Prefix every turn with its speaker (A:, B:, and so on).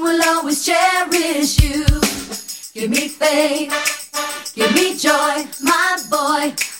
A: will always cherish you. Give me faith, give me joy, my boy.